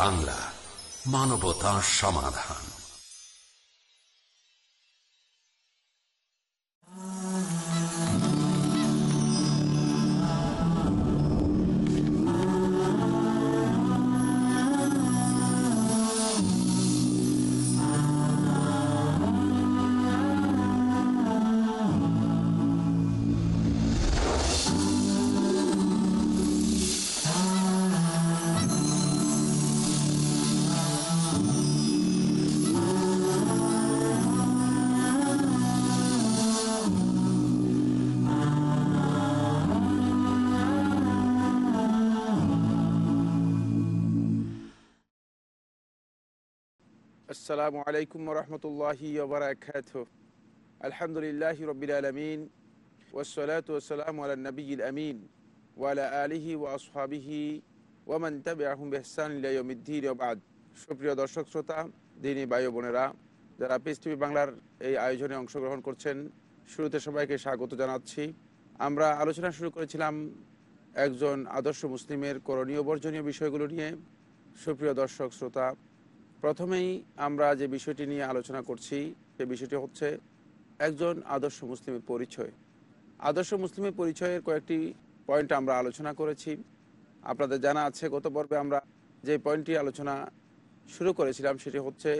বাংলা মানবতা সমাধান। আসসালামু আলাইকুম রহমতুল্লাহি আলহামদুলিল্লাহ রবিল আলমিন ওসলাত ওসালাম আলা নবীল আমিন ওয়ালা আলিহি ও আসহাবিহি ওয়ামান তবে আহম বেহসানুদ্দিন সুপ্রিয় দর্শক শ্রোতা, দিনী বায়ু বোনেরা, যারা পিস টিভি বাংলার এই আয়োজনে অংশগ্রহণ করছেন, শুরুতে সবাইকে স্বাগত জানাচ্ছি। আমরা আলোচনা শুরু করেছিলাম একজন আদর্শ মুসলিমের করণীয় বর্জনীয় বিষয়গুলো নিয়ে। সুপ্রিয় দর্শক শ্রোতা প্রথমেই আমরা যে বিষয়টি নিয়ে আলোচনা করছি, সে বিষয়টি হচ্ছে একজন আদর্শ মুসলিমের পরিচয়। আদর্শ মুসলিমের পরিচয়ের কয়েকটি পয়েন্ট আমরা আলোচনা করেছি। আপনাদের জানা আছে, গত পর্বে আমরা যে পয়েন্টটি আলোচনা শুরু করেছিলাম, সেটি হচ্ছে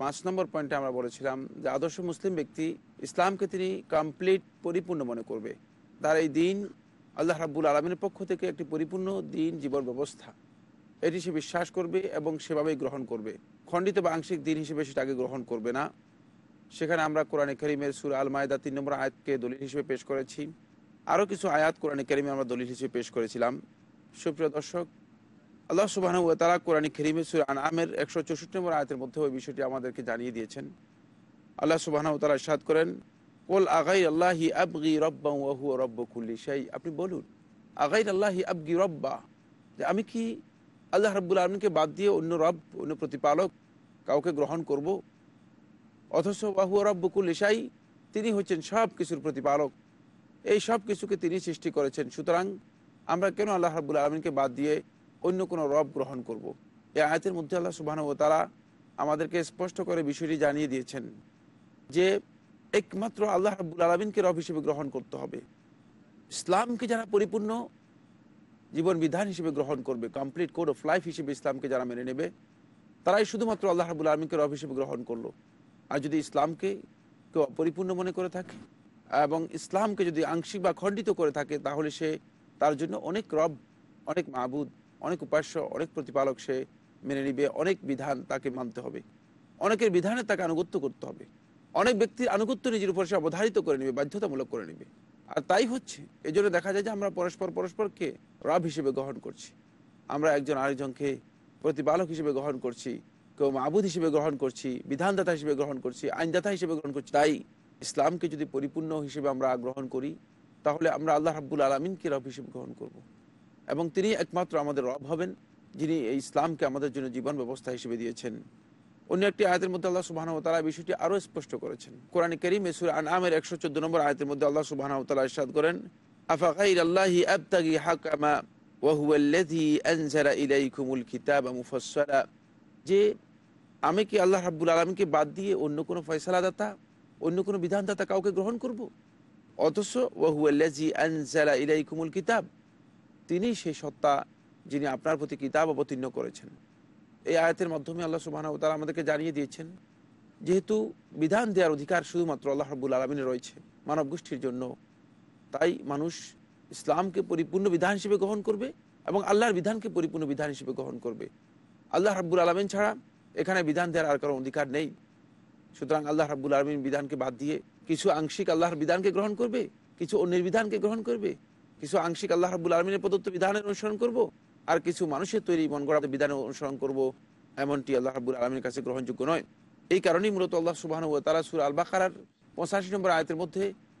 পাঁচ নম্বর পয়েন্টে আমরা বলেছিলাম যে আদর্শ মুসলিম ব্যক্তি ইসলামকে তিনি কমপ্লিট পরিপূর্ণ মনে করবে। তার এই দিন আল্লাহ রাব্বুল আলমিনের পক্ষ থেকে একটি পরিপূর্ণ দিন, জীবন ব্যবস্থা। এটি সে বিশ্বাস করবে এবং সেভাবেই গ্রহণ করবে। খণ্ডিত বা আংশিক দিন হিসেবে সেটাকে গ্রহণ করবে না। সেখানে আমরা কোরআনে করিমের সুর আল মায়দা তিন নম্বর আয়াতকে দলিল হিসেবে পেশ করেছি। আরও কিছু আয়াত কোরআনে করিমে আমরা দলিল হিসেবে পেশ করেছিলাম। সুপ্রিয় দর্শক, আল্লাহ সুবাহ তারা কোরআনী করিমের সুর আনামের একশো চৌষট্টি নম্বর আয়াতের মধ্যে ওই বিষয়টি আমাদেরকে জানিয়ে দিয়েছেন। আল্লাহ সুবাহ তারা সাদ করেন, কোল আগাই আল্লাহি আবগি রব্বা ওহু রব্ব কুল্লি সেই আপনি বলুন আগাই আল্লাহি আবগি রব্বা? যে আমি কি আল্লাহ রব্বুল আলমকে বাদ দিয়ে অন্য রব, অন্য প্রতিপালক কাউকে গ্রহণ করব। অথচ বাহু রব্বকুল ইসাই তিনি হচ্ছেন সব কিছুর প্রতিপালক। এই সব কিছুকে তিনি সৃষ্টি করেছেন। সুতরাং আমরা কেন আল্লাহ রাবুল আলমিনকে বাদ দিয়ে অন্য কোনো রব গ্রহণ করব। এই আয়তের মধ্যে আল্লাহ সুবাহ ও তারা আমাদেরকে স্পষ্ট করে বিষয়টি জানিয়ে দিয়েছেন যে একমাত্র আল্লাহ রাবুল আলমিনকে রব হিসেবে গ্রহণ করতে হবে। ইসলামকে যারা পরিপূর্ণ জীবন বিধান হিসেবে গ্রহণ করবে কমপ্লিট কোড অফ লাইফ হিসেবে ইসলামকে যারা মেনে নেবে, তারাই শুধুমাত্র আল্লাহ রাবুল আলমীকে রব হিসেবে গ্রহণ করল। আর যদি ইসলামকে কেউ অপরিপূর্ণ মনে করে থাকে এবং ইসলামকে যদি আংশিক বা খণ্ডিত করে থাকে, তাহলে সে তার জন্য অনেক রব, অনেক মাহবুদ অনেক উপাস্য, অনেক প্রতিপালক সে মেনে নিবে, অনেক বিধান তাকে মানতে হবে। অনেকের বিধানে তাকে আনুগত্য করতে হবে। অনেক ব্যক্তির আনুগত্য নিজের উপর সে অবধারিত করে নেবে, বাধ্যতামূলক করে নেবে। আর তাই হচ্ছে এই জন্য দেখা যায় যে আমরা পরস্পর পরস্পরকে রব হিসেবে গ্রহণ করছি। আমরা একজন আরেকজনকে প্রতিপালক হিসেবে গ্রহণ করছি, কেউ মাহবুদ হিসেবে গ্রহণ করছি, বিধানদাতা হিসেবে গ্রহণ করছি, আইনদাতা হিসেবে গ্রহণ করছি। তাই ইসলামকে যদি পরিপূর্ণ হিসেবে আমরা গ্রহণ করি, তাহলে আমরা আল্লাহ রাব্বুল আলমিনকে রব হিসেবে গ্রহণ করব। এবং তিনি একমাত্র আমাদের রব হবেন, যিনি এই ইসলামকে আমাদের জন্য জীবন ব্যবস্থা হিসেবে দিয়েছেন। অন্য একটি আয়তের মধ্যে আল্লাহ সুবাহ তালা বিষয়টি আরও স্পষ্ট করেছেন। কোরআন করিম এসুর আনামের একশো চোদ্দ নম্বর আয়তের মধ্যে আল্লাহ সুবাহ তালা ইসাদ করেন আফাকাইর আল্লাহি আবতাগি হাকামা ওয়াহুয়াল্লাযী আনজালা ইলাইকুমুল কিতাবা মুফাসসালা যে আমি কি আল্লাহ রাব্বুল আলমীকে বাদ দিয়ে অন্য কোনো ফয়সালাদাতা, অন্য কোনো বিধানদাতা কাউকে গ্রহণ করব। অথচ ওয়াহুয়াল্লাজি আনজালা ইলাইকুমুল কিতাব, তিনি সেই সত্তা যিনি আপনার প্রতি কিতাব অবতীর্ণ করেছেন এই আয়াতের মাধ্যমে আল্লাহ সুবাহ তারা আমাদেরকে জানিয়ে দিয়েছেন, যেহেতু বিধান দেওয়ার অধিকার শুধুমাত্র আল্লাহ রাবুল আলমিনে রয়েছে মানব গোষ্ঠীর জন্য তাই মানুষ ইসলামকে পরিপূর্ণ বিধান হিসেবে গ্রহণ করবে এবং আল্লাহর বিধানকে পরিপূর্ণ বিধান হিসেবে গ্রহণ করবে। আল্লাহ রাব্বুল আলমিন ছাড়া এখানে বিধান দেওয়ার আর কারও অধিকার নেই। সুতরাং আল্লাহ রাব্বুল আলমিন বিধানকে বাদ দিয়ে কিছু আংশিক আল্লাহর বিধানকে গ্রহণ করবে, কিছু অন্যের বিধানকে গ্রহণ করবে, কিছু আংশিক আল্লাহ রাবুল আলমিনের প্রদত্ত বিধানের অনুসরণ করব আর কিছু মানুষের তৈরি মন গড়া বিধানের অনুসরণ করব, এমনটি আল্লাহ রাবুল আলমীর কাছে গ্রহণযোগ্য নয়। এই কারণেই মূলত আল্লাহ সুবাহ তারা সুর আল বাকার পঁচাশি নম্বর আয়তের মধ্যে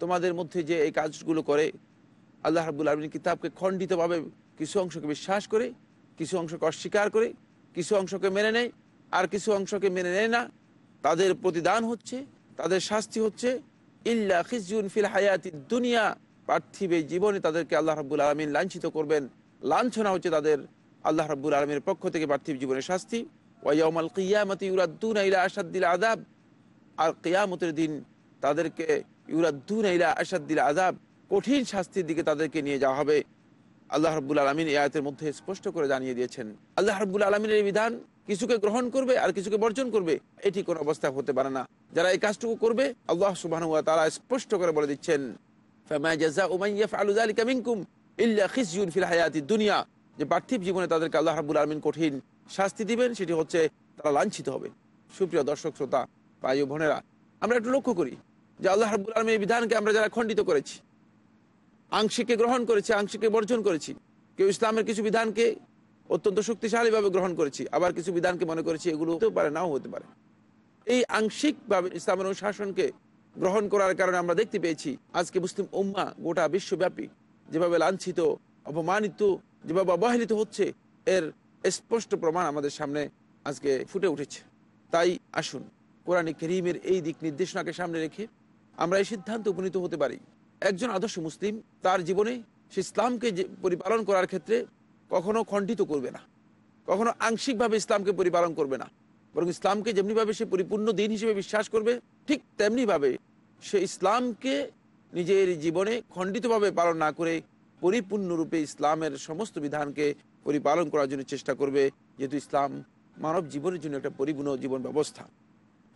তোমাদের মধ্যে যে এই কাজগুলো করে, আল্লাহ রাবুল আলমীর কিতাবকে খণ্ডিতভাবে কিছু অংশকে বিশ্বাস করে, কিছু অংশকে অস্বীকার করে, কিছু অংশকে মেনে নেয়, আর কিছু অংশকে মেনে নেয় না। তাদের প্রতিদান হচ্ছে, তাদের শাস্তি হচ্ছে। ইল্লা খিজুন ফিল হায়াতি দুনিয়া। পার্থিব জীবনে তাদেরকে আল্লাহ রাবুল আলমিন লাঞ্ছিত করবেন। লাঞ্ছনা হচ্ছে তাদের আল্লাহ রাবুল আলমীর পক্ষ থেকে পার্থিব জীবনের শাস্তি। ওয়াইয়ামাল কিয়ামতি ইউরাদ্দুনা ইলা আসাদ্দিল আদাব আর কেয়ামতের দিন তাদেরকে ইউরাদ্দুন ইলা আসাদ্দিল আজাব কঠিন শাস্তির দিকে তাদেরকে নিয়ে যাওয়া হবে। আল্লাহ রব্বুল আলমিন এই আয়তের মধ্যে স্পষ্ট করে জানিয়ে দিয়েছেন, আল্লাহ রব্বুল আলমিনের বিধান কিছুকে গ্রহণ করবে আর কিছুকে বর্জন করবে, এটি কোনো অবস্থা হতে পারে না। যারা এই কাজটুকু করবে, আল্লাহ সুবাহ তারা স্পষ্ট করে বলে দিচ্ছেন দুনিয়া। যে পার্থিব জীবনে তাদেরকে আল্লাহ রাবুল আলমিন কঠিন শাস্তি দিবেন, সেটি হচ্ছে তারা লাঞ্ছিত হবে। সুপ্রিয় দর্শক, শ্রোতা ভাই বোনেরা, আমরা একটু লক্ষ্য করি যে আল্লাহ রাবুল আলমীর বিধানকে আমরা যারা খণ্ডিত করেছি আংশিককে গ্রহণ করেছি আংশিককে বর্জন করেছি, কেউ ইসলামের কিছু বিধানকে অত্যন্ত শক্তিশালীভাবে গ্রহণ করেছি, আবার কিছু বিধানকে মনে করেছি এগুলো হতেও পারে, নাও হতে পারে। এই আংশিকভাবে ইসলামের অনুশাসনকে গ্রহণ করার কারণে আমরা দেখতে পেয়েছি, আজকে মুসলিম উম্মা গোটা বিশ্বব্যাপী যেভাবে লাঞ্ছিত, অপমানিত, যেভাবে অবহেলিত হচ্ছে, এর স্পষ্ট প্রমাণ আমাদের সামনে আজকে ফুটে উঠেছে। তাই আসুন কোরআন করিমের এই দিক নির্দেশনাকে সামনে রেখে আমরা এই সিদ্ধান্ত উপনীত হতে পারি। একজন আদর্শ মুসলিম তার জীবনে সে ইসলামকে পরিপালন করার ক্ষেত্রে কখনো খণ্ডিত করবে না। কখনো আংশিকভাবে ইসলামকে পরিপালন করবে না। বরং ইসলামকে যেমনিভাবে সে পরিপূর্ণ দিন হিসেবে বিশ্বাস করবে, ঠিক তেমনিভাবে সে ইসলামকে নিজের জীবনে খণ্ডিতভাবে পালন না করে পরিপূর্ণরূপে ইসলামের সমস্ত বিধানকে পরিপালন করার জন্য চেষ্টা করবে, যেহেতু ইসলাম মানব জীবনের জন্য একটা পরিপূর্ণ জীবন ব্যবস্থা।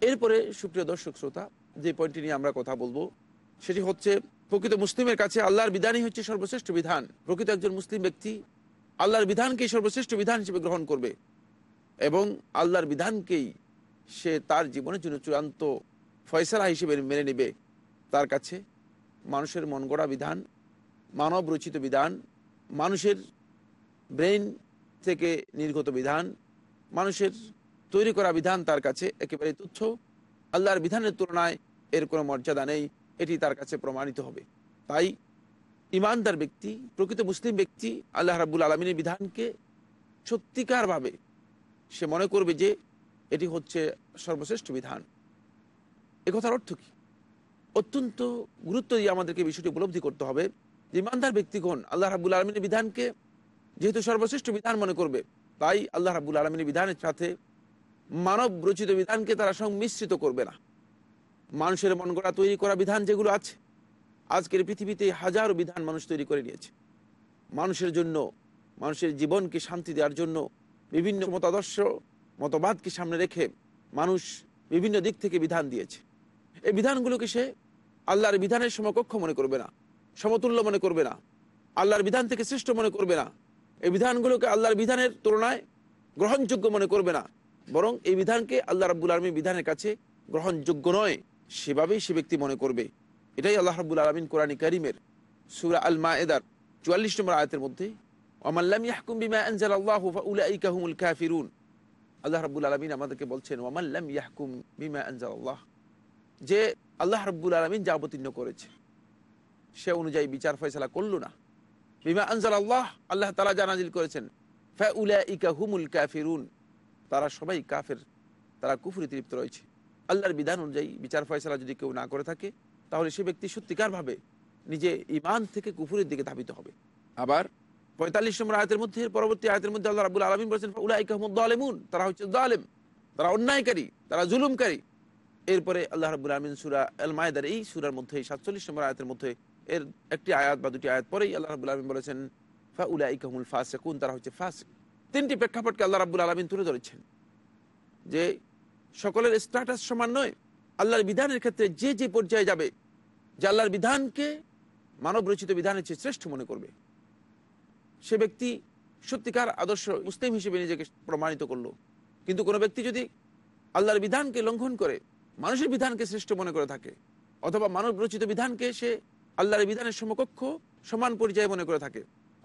এরপরে সুপ্রিয় দর্শক শ্রোতা, যে পয়েন্টটি নিয়ে আমরা কথা বলব, সেটি হচ্ছে প্রকৃত মুসলিমের কাছে আল্লাহর বিধানই হচ্ছে সর্বশ্রেষ্ঠ বিধান। প্রকৃত একজন মুসলিম ব্যক্তি আল্লাহর বিধানকেই সর্বশ্রেষ্ঠ বিধান হিসেবে গ্রহণ করবে এবং আল্লাহর বিধানকেই সে তার জীবনের জন্য চূড়ান্ত ফয়সলা হিসেবে মেনে নেবে। তার কাছে মানুষের মন গড়া বিধান, মানব রচিত বিধান, মানুষের ব্রেন থেকে নির্গত বিধান, মানুষের তৈরি করা বিধান তার কাছে একেবারে তুচ্ছ। আল্লাহর বিধানের তুলনায় এর কোনো মর্যাদা নেই, এটি তার কাছে প্রমাণিত হবে। তাই ইমানদার ব্যক্তি, প্রকৃত মুসলিম ব্যক্তি আল্লাহ রাবুল আলমিনের বিধানকে সত্যিকারভাবে সে মনে করবে যে এটি হচ্ছে সর্বশ্রেষ্ঠ বিধান। কথার অর্থ কী? অত্যন্ত গুরুত্ব দিয়ে আমাদেরকে বিষয়টি উপলব্ধি করতে হবে যে ইমানদার ব্যক্তিগণ আল্লাহ রাবুল আলমিনের বিধানকে যেহেতু সর্বশ্রেষ্ঠ বিধান মনে করবে, তাই আল্লাহ রাবুল আলমিনের বিধানের সাথে মানব রচিত বিধানকে তারা সংমিশ্রিত করবে না। মানুষের মন গড়া, তৈরি করা বিধান যেগুলো আছে, আজকের পৃথিবীতে হাজারো বিধান মানুষ তৈরি করে নিয়েছে। মানুষের জন্য, মানুষের জীবনকে শান্তি দেওয়ার জন্য বিভিন্ন মতাদর্শ, মতবাদকে সামনে রেখে মানুষ বিভিন্ন দিক থেকে বিধান দিয়েছে। এই বিধানগুলোকে সে আল্লাহর বিধানের সমকক্ষ মনে করবে না, সমতুল্য মনে করবে না, আল্লাহর বিধান থেকে শ্রেষ্ঠ মনে করবে না। এই বিধানগুলোকে আল্লাহর বিধানের তুলনায় গ্রহণযোগ্য মনে করবে না। বরং এই বিধানকে আল্লাহ রাবুল আলমীর বিধানের কাছে গ্রহণযোগ্য নয়, সেভাবেই সে ব্যক্তি মনে করবে। এটাই আল্লাহ রাবুল আলমিন কোরআনী করিমের সুরা আল মা এদার চুয়াল্লিশ নম্বর আয়তের মধ্যে ওমাল্লাম ইয়াহকুম বিমা আনজাল আল্লাহু ফাউলাইকা হুমুল কাফিরুন। আল্লাহ রাব্বুল আলামিন আমাদেরকে বলছেন ওমাল্লাম ইয়াহকুম বিমা আনজাল আল্লাহ যে আল্লাহ রাব্বুল আলামিন যা অবতীর্ণ করেছে, সে অনুযায়ী বিচার ফয়সালা করল না। বিমা আনজাল আল্লাহ আল্লাহ তালা জানাজিল করেছেন, ফাউলাইকা হুমুল কাফিরুন। তারা সবাই কাফের, তারা কুফরিতে লিপ্ত রয়েছে। আল্লাহর বিধান অনুযায়ী বিচার ফয়সালা যদি কেউ না করে থাকে, তাহলে সে ব্যক্তি সত্যিকারভাবে নিজে ইমান থেকে কুফুরের দিকে ধাবিত হবে। আবার পঁয়তাল্লিশ নম্বর আয়তের মধ্যে পরবর্তী আয়তের মধ্যে আল্লাহ রাবুল আলমিন বলেছেন উলাইকাহমুদ্দালেমুন তারা হচ্ছে আলেম তারা অন্যায়কারী, তারা জুলুমকারী। এরপরে আল্লাহ রাবুল আলমিন সুরা আল মায়দার এই সুরার মধ্যে, সাতচল্লিশ নম্বর আয়তের মধ্যে, এর একটি আয়াত বা দুটি আয়াত পরেই আল্লাহ রাবুল আলমিন বলেছেন ফা উলাইকাহমুল ফাসেকুন, তারা হচ্ছে ফাসেক। তিনটি প্রেক্ষাপটকে আল্লাহ রাবুল আলমিন তুলে ধরেছেন। যে সকলের স্ট্যাটাস সমান নয়, আল্লাহর বিধানের ক্ষেত্রে যে যে পর্যায়ে যাবে, যে আল্লাহর বিধানকে মানব রচিত বিধানের চেয়ে শ্রেষ্ঠ মনে করবে। সে ব্যক্তি সত্যিকার আদর্শ মুসলিম হিসেবে নিজেকে প্রমাণিত করল। কিন্তু কোনো ব্যক্তি যদি আল্লাহর বিধানকে লঙ্ঘন করে, মানুষের বিধানকে শ্রেষ্ঠ মনে করে থাকে, অথবা মানব রচিত বিধানকে সে আল্লাহর বিধানের সমকক্ষ, সমান পরিচয় মনে করে থাকে,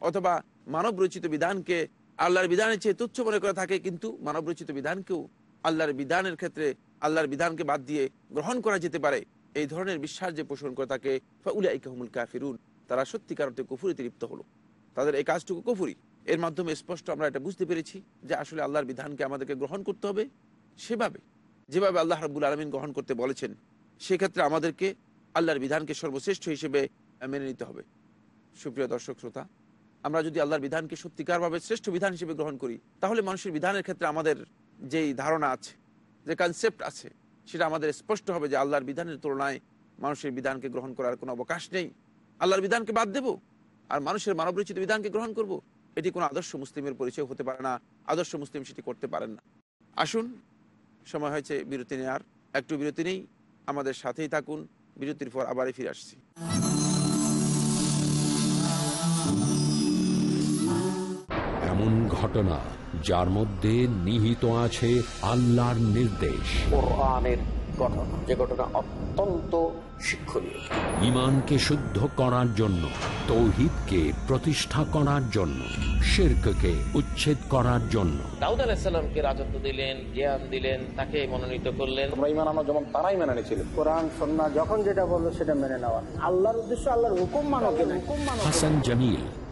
অথবা মানব রচিত বিধানকে আল্লাহর বিধানের চেয়ে তুচ্ছ মনে করে থাকে, কিন্তু মানব রচিত বিধানকেও আল্লাহর বিধানের ক্ষেত্রে আল্লাহর বিধানকে বাদ দিয়ে গ্রহণ করা যেতে পারে। এই ধরনের বিশ্বাস যে পোষণ করে থাকে উলাইকাহমুল কাফিরুন, তারা সত্যিকার অর্থে কুফুরিতে লিপ্ত হলো। তাদের এই কাজটুকু কুফুরি। এর মাধ্যমে স্পষ্ট আমরা এটা বুঝতে পেরেছি যে আসলে আল্লাহর বিধানকে আমাদেরকে গ্রহণ করতে হবে সেভাবে। যেভাবে আল্লাহ রাবুল আলমিন গ্রহণ করতে বলেছেন, সেক্ষেত্রে আমাদেরকে আল্লাহর বিধানকে সর্বশ্রেষ্ঠ হিসেবে মেনে নিতে হবে। সুপ্রিয় দর্শক, শ্রোতা আমরা যদি আল্লাহর বিধানকে সত্যিকারভাবে শ্রেষ্ঠ বিধান হিসেবে গ্রহণ করি, তাহলে মানুষের বিধানের ক্ষেত্রে আমাদের যেই ধারণা আছে, যে কনসেপ্ট আছে, সেটা আমাদের স্পষ্ট হবে যে আল্লাহর বিধানের তুলনায় মানুষের বিধানকে গ্রহণ করার কোনো অবকাশ নেই। আল্লাহর বিধানকে বাদ দেব আর মানুষের মানবরচিত বিধানকে গ্রহণ করব। এটি কোনো আদর্শ মুসলিমের পরিচয় হতে পারে না, আদর্শ মুসলিম সেটি করতে পারেন না। আসুন, সময় হয়েছে বিরতি নেওয়ার একটু বিরতি নেই, আমাদের সাথেই থাকুন। বিরতির পর আবারই ফিরে আসছি। ঘটনা যার মধ্যে নিহিত আছে আল্লাহর নির্দেশ। কোরআনের ঘটনা যে ঘটনা অত্যন্ত শিক্ষণীয়। ইমানকে শুদ্ধ করার জন্য তৌহিদকে প্রতিষ্ঠা করার জন্য শিরককে উচ্ছেদ করার জন্য। দাউদ আলাহিসাল্লামকে রাজত্ব দিলেন জ্ঞান দিলেন তাকে মনোনীত করলেন। তোমরা ইমান তারাই মেনে নিয়েছিল। কোরআন সন্না যখন যেটা বলল সেটা মেনে নেওয়া। আল্লাহর উদ্দেশ্য আল্লাহর হুকুম মানো কিনা। হুকুম মানো হাসান জামিল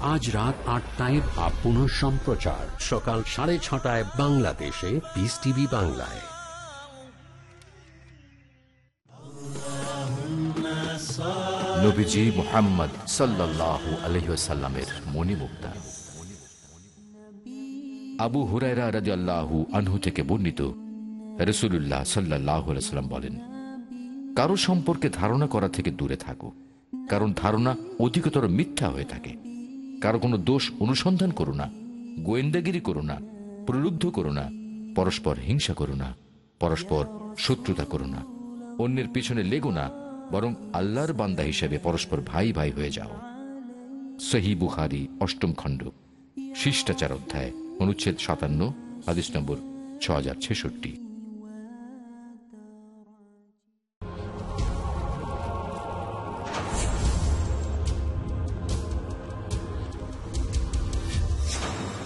আজ রাত আটটায় বা পুনঃ সম্প্রচার। সকাল সাড়ে ছটায় বাংলাদেশে পিস টিভি বাংলায়। আবু হুরায়রা রাদিয়াল্লাহু আনহু থেকে বর্ণিত রসুল্লাহ সাল্লাহ সাল্লাম বলেন, কারও সম্পর্কে ধারণা করা থেকে দূরে থাকো। কারণ ধারণা অধিকতর মিথ্যা হয়ে থাকে। কারও কোনো দোষ অনুসন্ধান করো না, গোয়েন্দাগিরি করো না, প্রলুব্ধ করো না, পরস্পর হিংসা করো না, পরস্পর শত্রুতা করো না, অন্যের পিছনে লেগো না, বরং আল্লাহর বান্দা হিসেবে পরস্পর ভাই ভাই হয়ে যাও। সহি বুখারি, অষ্টম খণ্ড, শিষ্টাচার অধ্যায়, অনুচ্ছেদ সাতান্ন, হাদিস নম্বর ছ হাজার ছেষট্টি।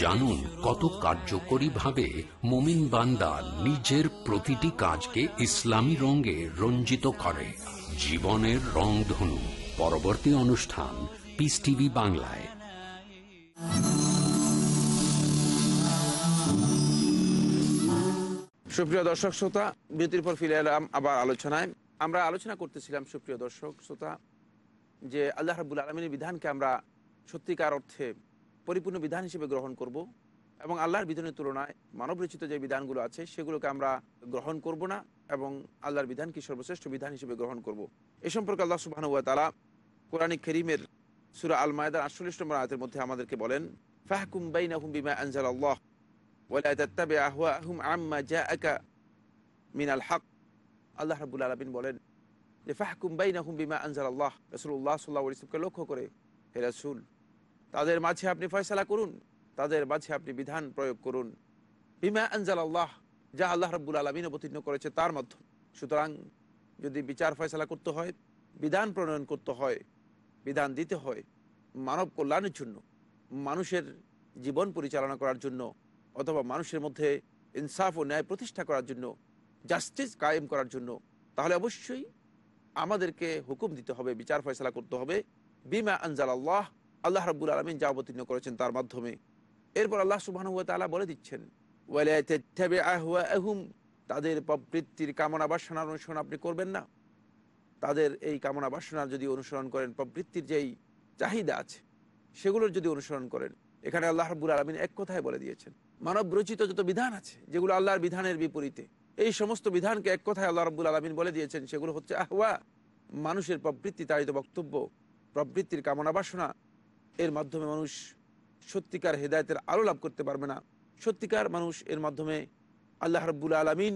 জানুন কত কার্যকরী ভাবে মোমিন বান্দা নিজের প্রতিটি কাজকে ইসলামী রঙে রঞ্জিত করে। জীবনের রংধনু। পরবর্তী অনুষ্ঠান পিস টিভি বাংলায়। সুপ্রিয় দর্শক শ্রোতা, বিরতির পর ফিরে এলাম আবার আলোচনায়। আমরা আলোচনা করতেছিলাম, সুপ্রিয় দর্শক শ্রোতা, যে আল্লাহ রাবুল আলমিনের বিধানকে আমরা সত্যিকার অর্থে পরিপূর্ণ বিধান হিসেবে গ্রহণ করব এবং আল্লাহর বিধানের তুলনায় মানব রচিত যে বিধানগুলো আছে, সেগুলোকে আমরা গ্রহণ করব না এবং আল্লাহর বিধানকে সর্বশ্রেষ্ঠ বিধান হিসেবে গ্রহণ করব। এ সম্পর্কে আল্লাহ সুবাহানুয়া তালা কোরআনিক খেরিমের সুরা আল মায়দার আটচল্লিশ নম্বর আয়তের মধ্যে আমাদেরকে বলেন, ফাহকুম বাইনাহুম বিমা আনজাল আল্লাহ মিনাল আল্লাহ বলেন, যে বিমা লক্ষ্য করে, হে রাসূল তাদের মাঝে আপনি ফয়সালা করুন, তাদের মাঝে আপনি বিধান প্রয়োগ করুন। বিমা আনজালাল্লাহ, যা আল্লাহ রব্বুল আলমিন অবতীর্ণ করেছে তার মাধ্যমে। সুতরাং যদি বিচার ফয়সলা করতে হয়, বিধান প্রণয়ন করতে হয়, বিধান দিতে হয়, মানব কল্যাণের জন্য, মানুষের জীবন পরিচালনা করার জন্য, অথবা মানুষের মধ্যে ইনসাফ ও ন্যায় প্রতিষ্ঠা করার জন্য, জাস্টিস কায়েম করার জন্য, তাহলে অবশ্যই আমাদেরকে হুকুম দিতে হবে, বিচার ফয়সলা করতে হবে। বিমা আনজাল আল্লাহ আল্লাহ রব্বুল আলমিন যা অবতীর্ণ করেছেন তার মাধ্যমে। এরপর আল্লাহ সুবাহানুয়া তালা বলে দিচ্ছেন তাদের প্রবৃত্তির কামনা বাসনার অনুসরণ আপনি করবেন না। তাদের এই কামনা বাসনার যদি অনুসরণ করেন, প্রবৃত্তির যেই চাহিদা আছে, সেগুলোর যদি অনুসরণ করেন, এখানে আল্লাহ রব্বুল আলমিন এক কথায় বলে দিয়েছেন, মানব রচিত যত বিধান আছে, যেগুলো আল্লাহর বিধানের বিপরীতে, এই সমস্ত বিধানকে এক কথায় আল্লাহ রব্বুল আলমিন বলে দিয়েছেন, সেগুলো হচ্ছে আহওয়া, মানুষের প্রবৃত্তি তাড়িত বক্তব্য, প্রবৃত্তির কামনা বাসনা এর মাধ্যমে মানুষ সত্যিকার হেদায়তের আলো লাভ করতে পারবে না। সত্যিকার মানুষ এর মাধ্যমে আল্লাহ রব্বুল আলমিন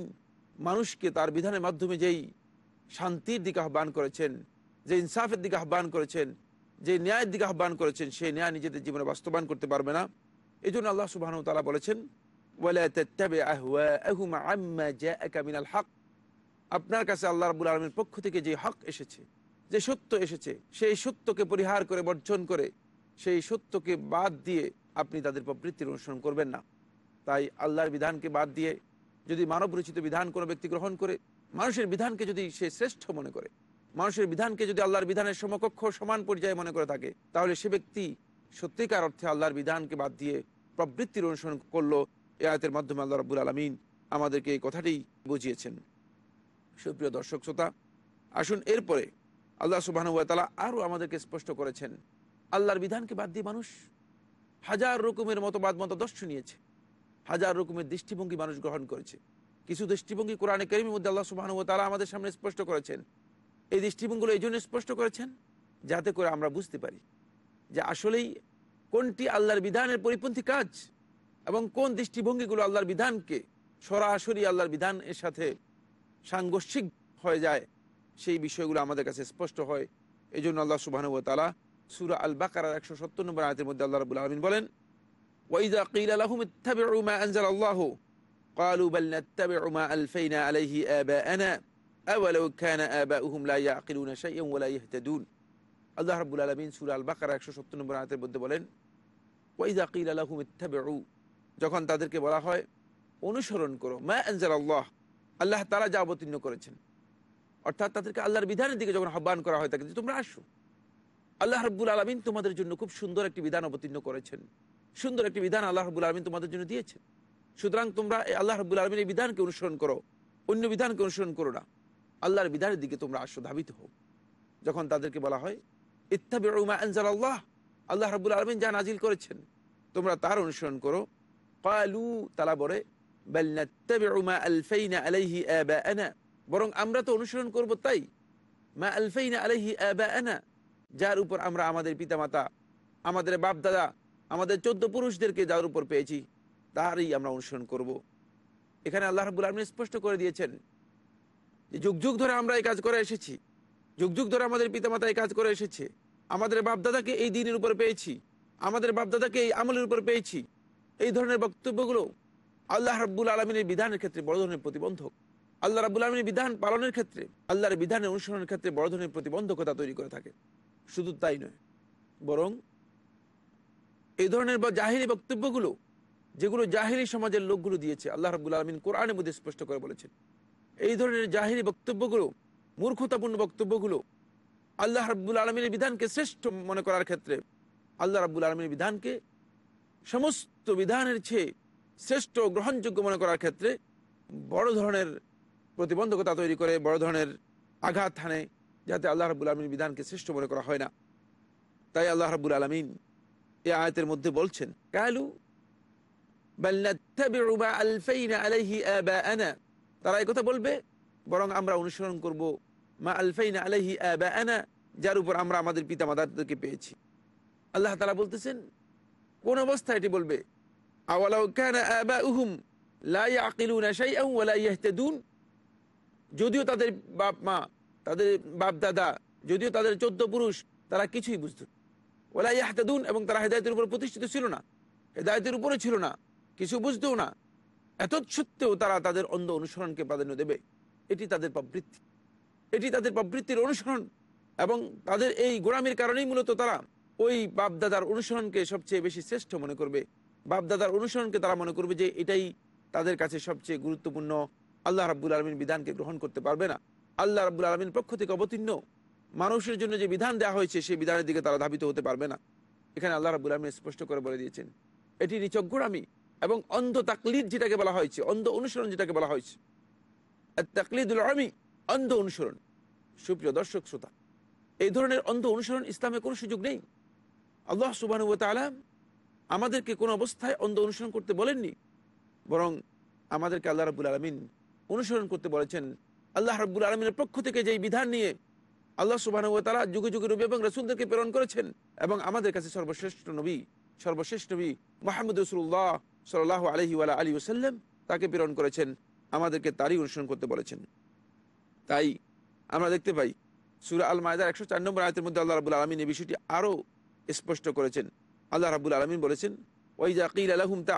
মানুষকে তার বিধানের মাধ্যমে যেই শান্তির দিকে আহ্বান করেছেন, যে ইনসাফের দিকে আহ্বান করেছেন, যে ন্যায়ের দিকে আহ্বান করেছেন সেই ন্যায় নিজেদের জীবনে বাস্তবায়ন করতে পারবে না। এই জন্য আল্লাহ সুবাহন তালা বলেছেন হক। আপনার কাছে আল্লাহ রাবুল আলমের পক্ষ থেকে যে হক এসেছে, যে সত্য এসেছে, সেই সত্যকে পরিহার করে বর্জন করে সেই সত্যকে বাদ দিয়ে আপনি তাদের প্রবৃত্তির অনুসরণ করবেন না। তাই আল্লাহর বিধানকে বাদ দিয়ে যদি মানব রচিত বিধান কোনো ব্যক্তি গ্রহণ করে, মানুষের বিধানকে যদি সে শ্রেষ্ঠ মনে করে, মানুষের বিধানকে যদি আল্লাহর বিধানের সমকক্ষ সমান পর্যায়ে মনে করে থাকে, তাহলে সে ব্যক্তি সত্যিকার অর্থে আল্লাহর বিধানকে বাদ দিয়ে প্রবৃত্তির অনুসরণ করল এ আয়তের মাধ্যমে আল্লাহ রাবুল আলমিন আমাদেরকে এই কথাটি বুঝিয়েছেন। সুপ্রিয় দর্শক, শ্রোতা, আসুন এরপরে আল্লাহ সুবাহানুয়াতালা আরও আমাদেরকে স্পষ্ট করেছেন। আল্লাহর বিধানকে বাদ দিয়ে মানুষ হাজার রকমের মতো মতবাদ মতদর্শ নিয়েছে, হাজার রকমের দৃষ্টিভঙ্গি মানুষ গ্রহণ করেছে। কিছু দৃষ্টিভঙ্গি কোরআনে কেরিমের মধ্যে আল্লাহ সুবাহানুয়াতালা আমাদের সামনে স্পষ্ট করেছেন। এই দৃষ্টিভঙ্গিগুলো এই জন্য স্পষ্ট করেছেন যাতে করে আমরা বুঝতে পারি যে আসলেই কোনটি আল্লাহর বিধানের পরিপন্থী কাজ এবং কোন দৃষ্টিভঙ্গিগুলো আল্লাহর বিধানকে সরাসরি আল্লাহর বিধানের সাথে সাংঘর্ষিক হয়ে যায়, সেই বিষয়গুলো আমাদের কাছে স্পষ্ট হয়। এই জন্য আল্লাহ সুবাহানু তালা সুরা আল বাকার একশো সত্তর নম্বর আয়তের মধ্যে আল্লাহ রবুল আলমিন বলেন ওয়াইদা কিল আলহুম ইত্তাবিউ মা আনজাল আল্লাহ قالوا بل نتبع ما ألفينا عليه آباءنا أولو كان آباؤهم لا يعقلون شيئا ولا يهتدون আল্লাহ রাব্বুল আলামিন সূরা আল বাকারা 170 নম্বর আয়াতের মধ্যে বলেন ওয়াইদা কিল আলাহুম ইত্তাবিউ যখন তাদেরকে বলা হয় অনুসরণ করো মা আনজাল আল্লাহ আল্লাহ তারা যা অবতীর্ণ করেছেন অর্থাৎ তাদেরকে আল্লাহর বিধানের দিকে যখন আহ্বান করা হয় তাকে যে তোমরা আসো আল্লাহ রব্বুল আলমিন তোমাদের জন্য খুব সুন্দর একটি বিধান অবতীর্ণ করেছেন। সুন্দর একটি বিধান আল্লাহ রব্বুল আলমিন তোমাদের জন্য দিয়েছেন। সুতরাং তোমরা আল্লাহ রব্বুল আলমিন এই বিধানকে অনুসরণ করো, অন্য বিধানকে অনুসরণ করো না। আল্লাহর বিধানের দিকে তোমরা আশ্র ধাবিত হও। যখন তাদেরকে বলা হয় ইত্তাবি উমা আনজাল আল্লাহ আল্লাহ রব্বুল আলমিন যা নাজিল করেছেন, তোমরা তার অনুসরণ করো। পালু তালা বরে বরং আমরা তো অনুসরণ করব তাই। মা আলফাইনা আলহি আনা যার উপর আমরা আমাদের পিতামাতা, আমাদের বাপ দাদা আমাদের চোদ্দ পুরুষদেরকে যার উপর পেয়েছি, তারই আমরা অনুসরণ করব। এখানে আল্লাহ রাবুল আলমিন স্পষ্ট করে দিয়েছেন যে যুগ যুগ ধরে আমরা এই কাজ করে এসেছি, যুগ যুগ ধরে আমাদের পিতামাতা এই কাজ করে এসেছে, আমাদের বাপদাদাকে এই দিনের উপর পেয়েছি, আমাদের বাপদাদাকে এই আমলের উপর পেয়েছি। এই ধরনের বক্তব্যগুলো আল্লাহ রাব্বুল আলমিনের বিধানের ক্ষেত্রে বড় ধরনের প্রতিবন্ধক। আল্লাহ রাবুল আলমীর বিধান পালনের ক্ষেত্রে, আল্লাহর বিধানের অনুসরণের ক্ষেত্রে বড় ধরনের প্রতিবন্ধকতা তৈরি করে থাকে। শুধু তাই নয়, বরং এই ধরনের বা জাহিরি বক্তব্যগুলো, যেগুলো জাহিরি সমাজের লোকগুলো দিয়েছে, আল্লাহ রাবুল আলমিন কোরআনের মধ্যে স্পষ্ট করে বলেছেন। এই ধরনের জাহিরি বক্তব্যগুলো, মূর্খতাপূর্ণ বক্তব্যগুলো, আল্লাহ রাব্বুল আলমিনের বিধানকে শ্রেষ্ঠ মনে করার ক্ষেত্রে, আল্লাহ রাব্বুল আলমীর বিধানকে সমস্ত বিধানের চেয়ে শ্রেষ্ঠ গ্রহণযোগ্য মনে করার ক্ষেত্রে বড় ধরনের প্রতিবন্ধকতা তৈরি করে, বড় ধরনের আঘাত হানে যাতে আল্লাহ রাবুল আলমীর বিধানকে শ্রেষ্ঠ মনে করা হয় না। তাই আল্লাহ রাবুল আলমিন এ আয়তের মধ্যে বলছেন, কালু তারা এই কথা বলবে, বরং আমরা অনুসরণ করব, মা আলফাইনা আলহি আনা যার উপর আমরা আমাদের পিতা মাতাদেরকে পেয়েছি। আল্লাহ তালা বলতেছেন, কোন অবস্থায় এটি বলবে? যদিও তাদের বাপ মা তাদের বাপ দাদা যদিও তাদের চোদ্দ পুরুষ, তারা কিছুই বুঝত ওলা ইয়াহতাদুন, এবং তারা হেদায়তের উপর প্রতিষ্ঠিত ছিল না। হেদায়তের উপরে ছিল না, কিছু বুঝতেও না। এত সত্ত্বেও তারা তাদের অন্ধ অনুসরণকে প্রাধান্য দেবে। এটি তাদের প্রবৃত্তি। এটি তাদের প্রবৃত্তির অনুসরণ, এবং তাদের এই গোড়ামির কারণেই মূলত তারা ওই বাপদাদার অনুসরণকে সবচেয়ে বেশি শ্রেষ্ঠ মনে করবে। বাপদাদার অনুসরণকে তারা মনে করবে যে এটাই তাদের কাছে সবচেয়ে গুরুত্বপূর্ণ। আল্লাহ রাব্বুল আলমীর বিধানকে গ্রহণ করতে পারবে না। আল্লাহ রাব্বুল আলমীর পক্ষ থেকে অবতীর্ণ মানুষের জন্য যে বিধান দেওয়া হয়েছে, সেই বিধানের দিকে তারা ধাবিত হতে পারবে না। এখানে আল্লাহ রাব্বুল আলমী স্পষ্ট করে বলে দিয়েছেন, এটি নিচক গোড়ামি এবং অন্ধ তাকলিদ যেটাকে বলা হয়েছে, অন্ধ অনুসরণ যেটাকে বলা হয়েছে। তাকলিদুল আমি অন্ধ অনুসরণ। সুপ্রিয় দর্শক, শ্রোতা, এই ধরনের অন্ধ অনুসরণ ইসলামে কোনো সুযোগ নেই। আল্লাহ সুবাহ আমাদেরকে কোন অবস্থায় অন্ধ অনুসরণ করতে বলেননি, বরং আমাদেরকে আল্লাহ রাবুল আলমিন অনুসরণ করতে বলেছেন আল্লাহ রাবুল আলমিনের পক্ষ থেকে যেই বিধান নিয়ে আল্লাহ সুবাহ তারা যুগে যুগে নবী এবং রসুলদেরকে প্রেরণ করেছেন এবং আমাদের কাছে সর্বশ্রেষ্ঠ নবী সর্বশ্রেষ্ঠ নবী মোহাম্মদ রসুল্লাহ সাল্লাহ আলহি আলা ওসাল্লাম তাকে প্রেরণ করেছেন, আমাদেরকে তারই অনুসরণ করতে বলেছেন। তাই আমরা দেখতে পাই সুরা আল মায়দার একশো চার নম্বর আয়তের মধ্যে আল্লাহ রাবুল আলমিন এই বিষয়টি আরও স্পষ্ট করেছেন। আল্লাহ রাবুল আলমিন বলেছেন ওইজা কিল আলহুম তা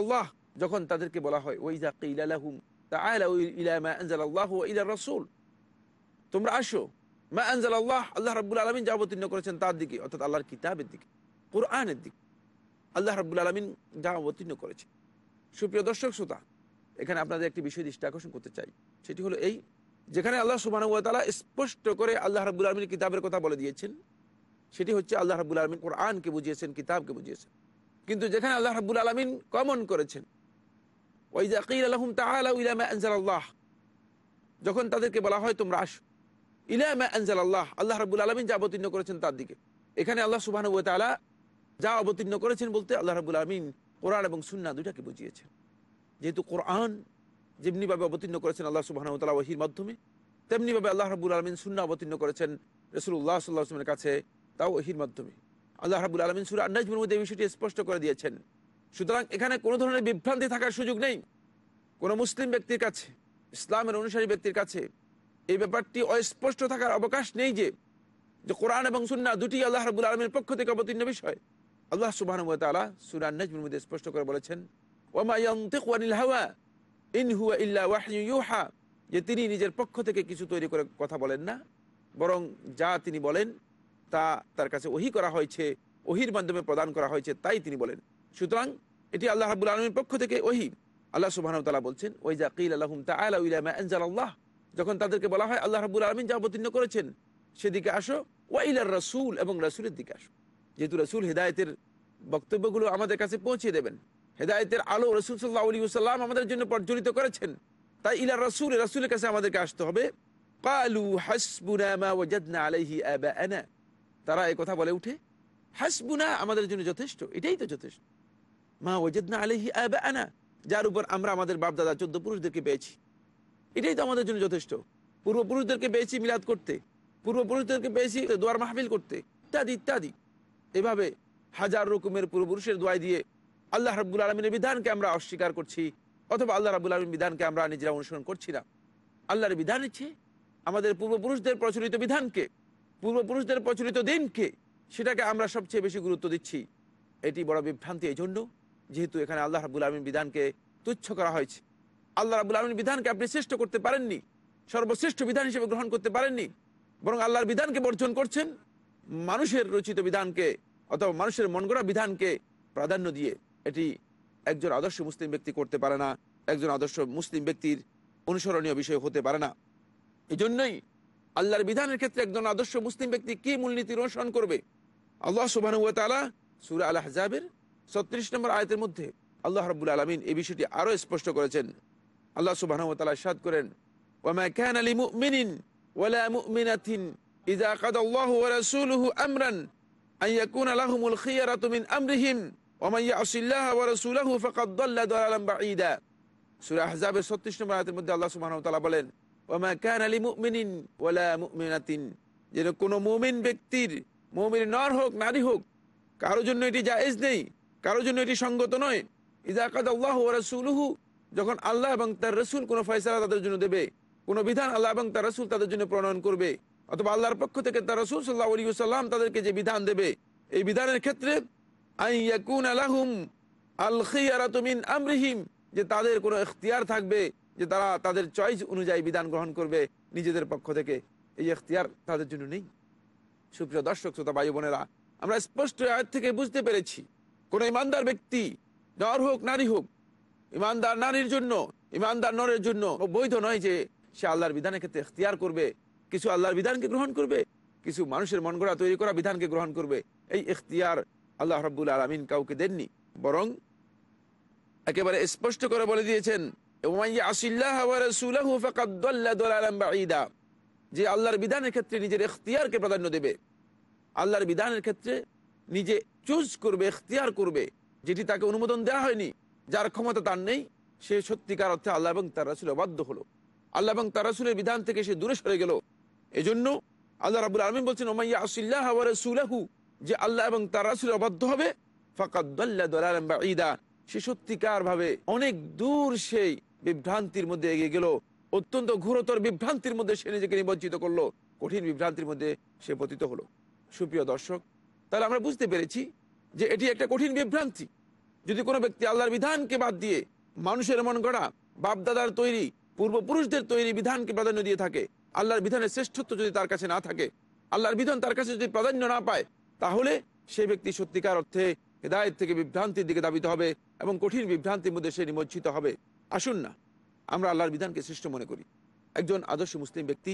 আল্লাহ যখন তাদেরকে বলা হয় ওইজা কিল আলহুম তোমরা আসো। মা আনজাল আল্লাহ আল্লাহ রাবুল আলমিন যা অবতীর্ণ করেছেন তার দিকে, অর্থাৎ আল্লাহর কিতাবের দিকে, কোরআনের দিকে। আল্লাহ রাবুল আলমিন যা অবতীর্ণ করেছে সুপ্রিয় দর্শক শ্রোতা, এখানে আপনাদের একটি বিষয় দৃষ্টি আকর্ষণ করতে চাই। সেটি হলো এই, যেখানে আল্লাহ সুবাহ স্পষ্ট করে আল্লাহ রাবুল আলমীর কিতাবের কথা বলে দিয়েছেন। সেটি হচ্ছে আল্লাহ রাবুল আলমিন কোরআনকে বুঝিয়েছেন, কিতাবকে বুঝিয়েছেন। কিন্তু যেখানে আল্লাহ রাবুল আলমিন কমন করেছেন যখন তাদেরকে বলা হয়, তোমরা আস। ইলামা আনজাল আল্লাহ আল্লাহ রাবুল আলমিন যা অবতীর্ণ করেছেন তার দিকে। এখানে আল্লাহ সুবাহ যা অবতীর্ণ করেছেন বলতে আল্লাহ রাবুল আলমিন কোরআন এবং সুন্না দুটাকে বুঝিয়েছেন। যেহেতু কোরআন যেমনিভাবে অবতীর্ণ করেছেন আল্লাহ সুবাহ ওহির মাধ্যমে, তেমনিভাবে আল্লাহ রাবুল আলমিন সুন্না অবতীর্ণ করেছেন রসুল্লাহ সাল্লাহামের কাছে তাও ওহির মাধ্যমে। আল্লাহ রাবুল আলমিন সুরা আন্নাজমের মধ্যে এই বিষয়টি স্পষ্ট করে দিয়েছেন। সুতরাং এখানে কোনো ধরনের বিভ্রান্তি থাকার সুযোগ নেই। কোনো মুসলিম ব্যক্তির কাছে, ইসলামের অনুসারী ব্যক্তির কাছে এই ব্যাপারটি অস্পষ্ট থাকার অবকাশ নেই যে যে কোরআন এবং সুন্না দুটি আল্লাহ রাবুল আলমের পক্ষ থেকে অবতীর্ণ বিষয়। আল্লাহ সুবাহ তালা সুরা আন্নাজমের মধ্যে স্পষ্ট করে বলেছেন যে তিনি নিজের পক্ষ থেকে কিছু তৈরি করে কথা বলেন না, বরং যা তিনি বলেন তা তার কাছে ওহি করা হয়েছে, ওহির মাধ্যমে প্রদান করা হয়েছে, তাই তিনি বলেন। সুতরাং এটি আল্লাহ রাবুল আলমীর পক্ষ থেকে ওহি। আল্লাহ সুবাহ তালা বলছেন ওই যা কিল আল্লাহম আল্লাহ। যখন তাদেরকে বলা হয়, আল্লাহ রাবুল আলমিন যা অবতীর্ণ করেছেন, সেদিকে আসো। ওয়াইলার রসুল এবং রসুলের দিকে আসো। যেহেতু রসুল হেদায়তের বক্তব্যগুলো আমাদের কাছে পৌঁছে দেবেন। হেদায়তের আলো রসুল সাল্লাহ আলী সাল্লাম আমাদের জন্য প্রজ্বলিত করেছেন। তাই ইলা রসুল, রসুলের কাছে আমাদেরকে আসতে হবে। কালু হাসবুনা আলাইহি তারা কথা বলে উঠে, হাসবুনা আমাদের জন্য যথেষ্ট, এটাই তো যথেষ্ট। মা ওয়াজদনা আলাইহি আনা যার উপর আমরা আমাদের বাপ দাদা চোদ্দ পুরুষদেরকে পেয়েছি। এটাই তো আমাদের জন্য যথেষ্ট। পূর্বপুরুষদেরকে পেয়েছি মিলাদ করতে, পূর্বপুরুষদেরকে পেয়েছি দোয়ার মাহফিল করতে, ইত্যাদি ইত্যাদি। এভাবে হাজার রকমের পূর্বপুরুষের দোয়াই দিয়ে আল্লাহ রাবুল আলমিনের বিধানকে আমরা অস্বীকার করছি, অথবা আল্লাহ রাবুল আলমীর বিধানকে আমরা নিজেরা অনুসরণ করছি না। আল্লাহর বিধান ইচ্ছে আমাদের পূর্বপুরুষদের প্রচলিত বিধানকে, পূর্বপুরুষদের প্রচলিত দিনকে, সেটাকে আমরা সবচেয়ে বেশি গুরুত্ব দিচ্ছি। এটি বড় বিভ্রান্তি এই জন্য যেহেতু এখানে আল্লাহ রাবুল আলমীর বিধানকে তুচ্ছ করা হয়েছে। আল্লাহ রাবুল আলমীর বিধানকে আপনি শ্রেষ্ঠ করতে পারেননি, সর্বশ্রেষ্ঠ বিধান হিসেবে গ্রহণ করতে পারেননি, বরং আল্লাহর বিধানকে বর্জন করছেন, মানুষের রচিত বিধানকে অথবা মানুষের মন গড়া বিধানকে প্রাধান্য দিয়ে এটি একজন আদর্শ মুসলিম ব্যক্তি করতে পারে না, একজন আদর্শ মুসলিম ব্যক্তির অনুসরণীয় বিষয় হতে পারে না। এই জন্যই আল্লাহর বিধানের ক্ষেত্রে একজন আদর্শ মুসলিম ব্যক্তি কি মূলনীতির অনুসরণ করবে? আল্লাহ সুবাহ সুরা আল হাজাবের ছত্রিশ নম্বর আয়তের মধ্যে আল্লাহ রবুল আলমিন এই বিষয়টি আরও স্পষ্ট করেছেন। আল্লাহ সুবাহতালা সাদ করেন ওমাকান আলী মুমিনিন ওয়ালা মুমিনাথিন ইজা কাদাল্লাহু ওয়া রাসূলুহু আমরান আন ইয়াকুনা লাহুমুল খিয়ারাতু মিন আমরিহিম ওয়া মান ইয়াসিল্লাহ ওয়া রাসূলুহু ফাকাদ দাল্লা দালালান বাঈদা। সূরা নম্বর আয়াতের মধ্যে আল্লাহ সুবহানাহু ওয়া তাআলা বলেন ওমা কান আলী মুমিনিন ওয়ালা মুমিনাতিন। যেন কোন মুমিন ব্যক্তির, মুমিন নর হোক, নারী হোক, কারোর জন্য এটি জায়েজ নেই। কারোর জন্য এটি সঙ্গত নয়। কাদাল্লাহু ওয়া রাসূলুহু, যখন আল্লাহ এবং তার রসুল কোনো ফয়সালা তাদের জন্য দেবে, কোনো বিধান আল্লাহ এবং তার রাসূল তাদের জন্য প্রণয়ন করবে, অথবা আল্লাহর পক্ষ থেকে তার রসুল সাল্লাল্লাহু আলাইহি ওয়াসাল্লাম তাদেরকে যে বিধান দেবে, এই বিধানের ক্ষেত্রে আইয়াকুন আল আমরিহিম, যে তাদের কোনো এখতিয়ার থাকবে, যে তারা তাদের চয়েস অনুযায়ী বিধান গ্রহণ করবে নিজেদের পক্ষ থেকে। এই এখতিয়ার তাদের জন্য নেই। সুপ্রিয় দর্শক, শ্রোতা ভাই বোনেরা আমরা স্পষ্ট আয়াত থেকে বুঝতে পেরেছি কোন ইমানদার ব্যক্তি নর হোক, নারী হোক, ইমানদার নারীর জন্য, ইমানদার নরের জন্য বৈধ নয় যে সে আল্লাহর বিধানের ক্ষেত্রে এখতিয়ার করবে, কিছু আল্লাহর বিধানকে গ্রহণ করবে, কিছু মানুষের মন গড়া তৈরি করা বিধানকে গ্রহণ করবে। এই এখতিয়ার আল্লাহ রব্বুল আলমিন কাউকে দেননি, বরং একেবারে স্পষ্ট করে বলে দিয়েছেন যে আল্লাহর বিধানের ক্ষেত্রে নিজের এখতিয়ারকে প্রাধান্য দেবে। আল্লাহর বিধানের ক্ষেত্রে নিজে চুজ করবে, এখতিয়ার করবে, যেটি তাকে অনুমোদন দেওয়া হয়নি, যার ক্ষমতা তার নেই, সে সত্যিকার অর্থে আল্লাহ এবং তার রাসুলে বাধ্য হলো। আল্লাহ এবং তার রাসুলের বিধান থেকে সে দূরে সরে গেল। এজন্য আল্লাহ রাবুল আলমিন বলছেন ওমাইয়া আসিল্লাহ সুলাহু যে আল্লাহ এবং তার রাসুলে অবাধ্য হবে ফাঁকা সে সত্যিকার ভাবে অনেক দূর সেই বিভ্রান্তির মধ্যে এগিয়ে গেল। অত্যন্ত ঘোরতর বিভ্রান্তির মধ্যে সে নিজেকে নিবঞ্চিত করল। কঠিন বিভ্রান্তির মধ্যে সে পতিত হলো। সুপ্রিয় দর্শক তাহলে আমরা বুঝতে পেরেছি যে এটি একটা কঠিন বিভ্রান্তি। যদি কোনো ব্যক্তি আল্লাহর বিধানকে বাদ দিয়ে মানুষের মন গড়া, বাপদাদার তৈরি, পূর্বপুরুষদের তৈরি বিধানকে প্রাধান্য দিয়ে থাকে, আল্লাহর বিধানের শ্রেষ্ঠত্ব যদি তার কাছে না থাকে, আল্লাহর বিধান তার কাছে যদি প্রাধান্য না পায়, তাহলে সেই ব্যক্তি সত্যিকার অর্থে হেদায়ত থেকে বিভ্রান্তির দিকে দাবিত হবে এবং কঠিন বিভ্রান্তির মধ্যে সে নিমজ্জিত হবে। আসুন না, আমরা আল্লাহর বিধানকে শ্রেষ্ঠ মনে করি। একজন আদর্শ মুসলিম ব্যক্তি,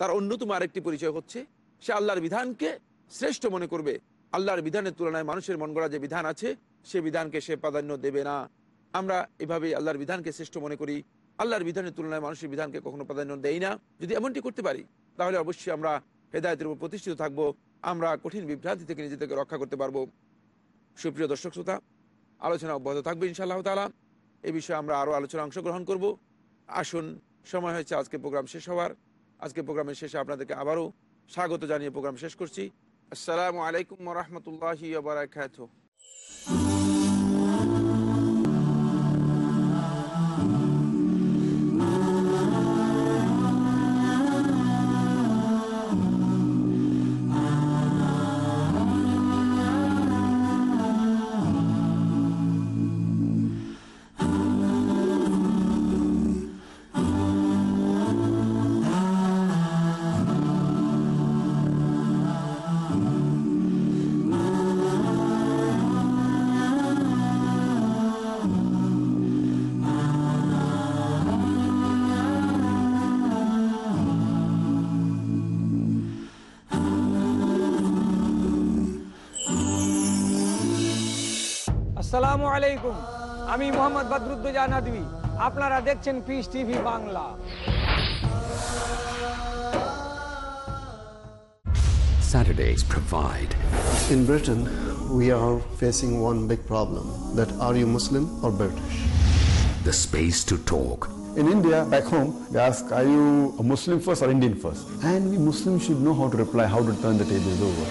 তার অন্যতম আরেকটি পরিচয় হচ্ছে, সে আল্লাহর বিধানকে শ্রেষ্ঠ মনে করবে। আল্লাহর বিধানের তুলনায় মানুষের মন গড়া যে বিধান আছে, সে বিধানকে সে প্রাধান্য দেবে না। আমরা এভাবে আল্লাহর বিধানকে শ্রেষ্ঠ মনে করি। আল্লাহর বিধানের তুলনায় মানুষের বিধানকে কখনো প্রাধান্য দেই না। যদি এমনটি করতে পারি, তাহলে অবশ্যই আমরা হেদায়তের উপর প্রতিষ্ঠিত থাকব। আমরা কঠিন বিভ্রান্তি থেকে নিজেদেরকে রক্ষা করতে পারব। সুপ্রিয় দর্শক শ্রোতা, আলোচনা অব্যাহত থাকবে ইনশাআল্লাহ তালা এ বিষয়ে আমরা আরও আলোচনা অংশগ্রহণ করব। আসুন, সময় হয়েছে আজকে প্রোগ্রাম শেষ হওয়ার। আজকে প্রোগ্রামের শেষে আপনাদেরকে আবারও স্বাগত জানিয়ে প্রোগ্রাম শেষ করছি। আসসালামু আলাইকুম রহমতুল্লাহি বারাকাত আসসালামু আলাইকুম আমি মোহাম্মদ বদরুদ্দোজা নদী আপনারা দেখছেন peace TV Bangla Saturdays provide. In Britain, we are facing one big problem that are you Muslim or British? The space to talk. In India, back home, they ask, are you a Muslim first or Indian first? And we Muslims should know how to reply, how to turn the tables over.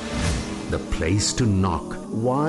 The place to knock. Why